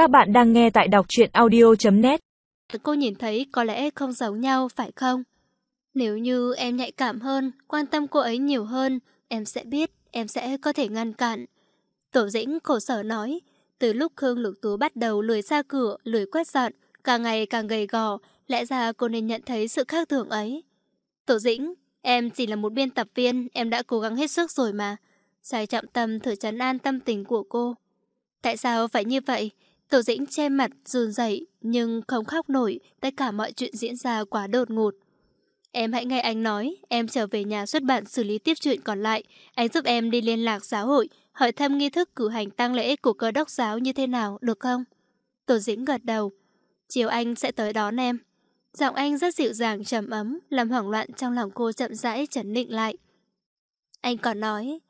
Các bạn đang nghe tại đọc truyện audio.net Cô nhìn thấy có lẽ không giống nhau phải không? Nếu như em nhạy cảm hơn, quan tâm cô ấy nhiều hơn, em sẽ biết, em sẽ có thể ngăn cản. Tổ dĩnh khổ sở nói, từ lúc Khương Lục Tú bắt đầu lười ra cửa, lười quét dọn, càng ngày càng gầy gò, lẽ ra cô nên nhận thấy sự khác thường ấy. Tổ dĩnh, em chỉ là một biên tập viên, em đã cố gắng hết sức rồi mà. Sai trọng tâm thử chấn an tâm tình của cô. Tại sao phải như vậy? Tổ dĩnh che mặt, run rẩy nhưng không khóc nổi, tất cả mọi chuyện diễn ra quá đột ngột. Em hãy nghe anh nói, em trở về nhà xuất bản xử lý tiếp chuyện còn lại. Anh giúp em đi liên lạc giáo hội, hỏi thăm nghi thức cử hành tang lễ của cơ đốc giáo như thế nào, được không? Tổ dĩnh gật đầu. Chiều anh sẽ tới đón em. Giọng anh rất dịu dàng trầm ấm, làm hoảng loạn trong lòng cô chậm rãi chấn định lại. Anh còn nói,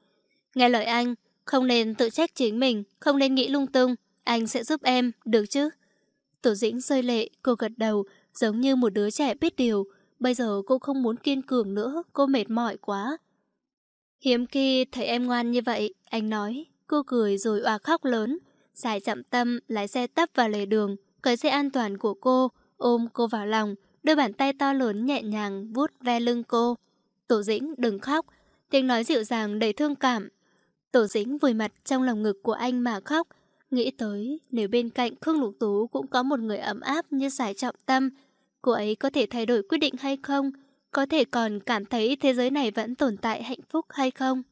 nghe lời anh, không nên tự trách chính mình, không nên nghĩ lung tung, anh sẽ giúp em, được chứ? Tổ dĩnh rơi lệ, cô gật đầu, giống như một đứa trẻ biết điều. Bây giờ cô không muốn kiên cường nữa, cô mệt mỏi quá. Hiếm khi thấy em ngoan như vậy, anh nói. Cô cười rồi oà khóc lớn. Giải chậm tâm, lái xe tấp vào lề đường, cởi xe an toàn của cô, ôm cô vào lòng, đôi bàn tay to lớn nhẹ nhàng vuốt ve lưng cô. Tổ dĩnh đừng khóc, tiếng nói dịu dàng đầy thương cảm. Tổ dĩnh vùi mặt trong lòng ngực của anh mà khóc, Nghĩ tới, nếu bên cạnh Khương Lục Tú cũng có một người ấm áp như giải trọng tâm, cô ấy có thể thay đổi quyết định hay không? Có thể còn cảm thấy thế giới này vẫn tồn tại hạnh phúc hay không?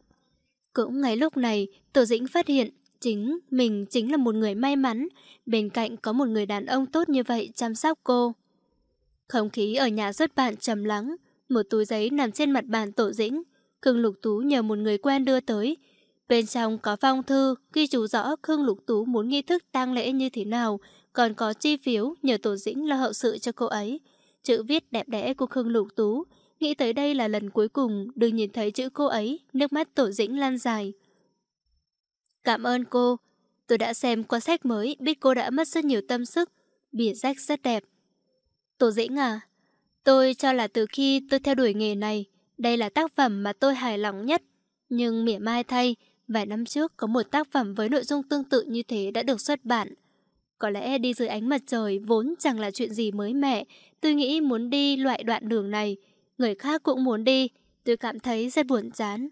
Cũng ngay lúc này, Tổ Dĩnh phát hiện chính mình chính là một người may mắn, bên cạnh có một người đàn ông tốt như vậy chăm sóc cô. Không khí ở nhà rất bạn trầm lắng, một túi giấy nằm trên mặt bàn Tổ Dĩnh. Khương Lục Tú nhờ một người quen đưa tới, Bên trong có phong thư ghi chú rõ Khương Lục Tú muốn nghi thức tang lễ như thế nào, còn có chi phiếu nhờ Tổ Dĩnh lo hậu sự cho cô ấy. Chữ viết đẹp đẽ của Khương Lục Tú, nghĩ tới đây là lần cuối cùng được nhìn thấy chữ cô ấy, nước mắt Tổ Dĩnh lan dài. Cảm ơn cô, tôi đã xem qua sách mới, biết cô đã mất rất nhiều tâm sức, bìa sách rất đẹp. Tổ Dĩnh à, tôi cho là từ khi tôi theo đuổi nghề này, đây là tác phẩm mà tôi hài lòng nhất. Nhưng mỉa mai thay, Vài năm trước có một tác phẩm với nội dung tương tự như thế đã được xuất bản. Có lẽ đi dưới ánh mặt trời vốn chẳng là chuyện gì mới mẻ, tôi nghĩ muốn đi loại đoạn đường này, người khác cũng muốn đi, tôi cảm thấy rất buồn chán.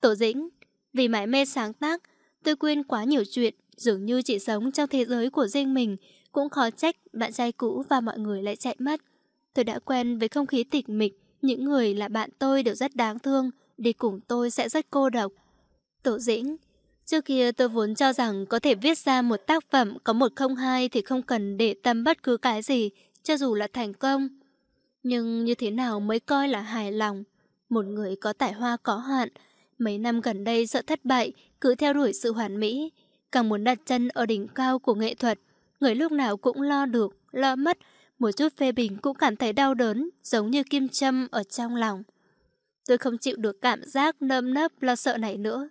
Tổ dĩnh, vì mãi mê sáng tác, tôi quên quá nhiều chuyện, dường như chỉ sống trong thế giới của riêng mình, cũng khó trách bạn trai cũ và mọi người lại chạy mất. Tôi đã quen với không khí tịch mịch, những người là bạn tôi đều rất đáng thương, đi cùng tôi sẽ rất cô độc. Tổ dĩnh Trước kia tôi vốn cho rằng có thể viết ra một tác phẩm có một không hai thì không cần để tâm bất cứ cái gì, cho dù là thành công. Nhưng như thế nào mới coi là hài lòng? Một người có tài hoa có hạn, mấy năm gần đây sợ thất bại, cứ theo đuổi sự hoàn mỹ, càng muốn đặt chân ở đỉnh cao của nghệ thuật. Người lúc nào cũng lo được, lo mất, một chút phê bình cũng cảm thấy đau đớn, giống như kim châm ở trong lòng. Tôi không chịu được cảm giác nơm nớp lo sợ này nữa.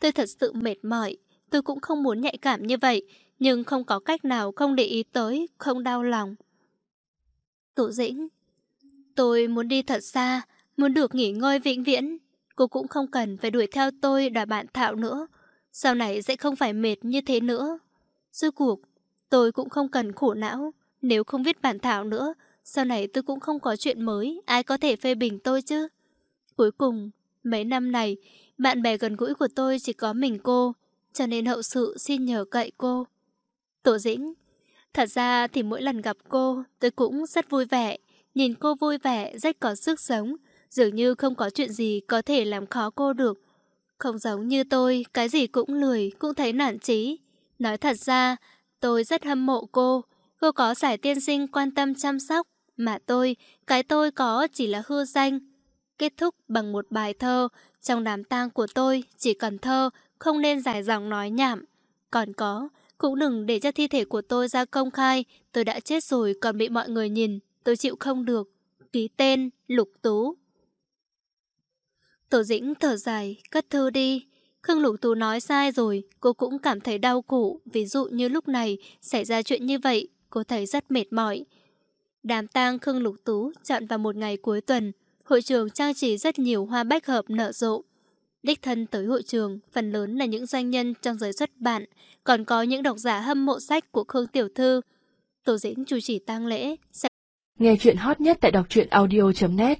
Tôi thật sự mệt mỏi, tôi cũng không muốn nhạy cảm như vậy, nhưng không có cách nào không để ý tới, không đau lòng. Tổ dĩnh, tôi muốn đi thật xa, muốn được nghỉ ngơi vĩnh viễn. Cô cũng không cần phải đuổi theo tôi đòi bạn thảo nữa. Sau này sẽ không phải mệt như thế nữa. Rốt cuộc, tôi cũng không cần khổ não. Nếu không viết bản thảo nữa, sau này tôi cũng không có chuyện mới, ai có thể phê bình tôi chứ. Cuối cùng, mấy năm này, bạn bè gần gũi của tôi chỉ có mình cô, cho nên hậu sự xin nhờ cậy cô. Tổ dĩnh, thật ra thì mỗi lần gặp cô, tôi cũng rất vui vẻ. Nhìn cô vui vẻ, rất có sức sống, dường như không có chuyện gì có thể làm khó cô được. Không giống như tôi, cái gì cũng lười, cũng thấy nản chí. Nói thật ra, tôi rất hâm mộ cô. Cô có giải tiên sinh quan tâm chăm sóc, mà tôi, cái tôi có chỉ là hư danh. Kết thúc bằng một bài thơ, trong đám tang của tôi chỉ cần thơ, không nên dài dòng nói nhảm. Còn có, cũng đừng để cho thi thể của tôi ra công khai, tôi đã chết rồi còn bị mọi người nhìn, tôi chịu không được. Ký tên, Lục Tú. Tổ dĩnh thở dài, cất thư đi. Khương Lục Tú nói sai rồi, cô cũng cảm thấy đau khổ, ví dụ như lúc này xảy ra chuyện như vậy, cô thấy rất mệt mỏi. Đám tang Khương Lục Tú chọn vào một ngày cuối tuần, hội trường trang trí rất nhiều hoa bách hợp nở rộ. Đích thân tới hội trường, phần lớn là những doanh nhân trong giới xuất bản, còn có những độc giả hâm mộ sách của Khương Tiểu Thư. Tổ dĩnh chủ trì tang lễ sẽ Nghe chuyện hot nhất tại đọc truyện audio.net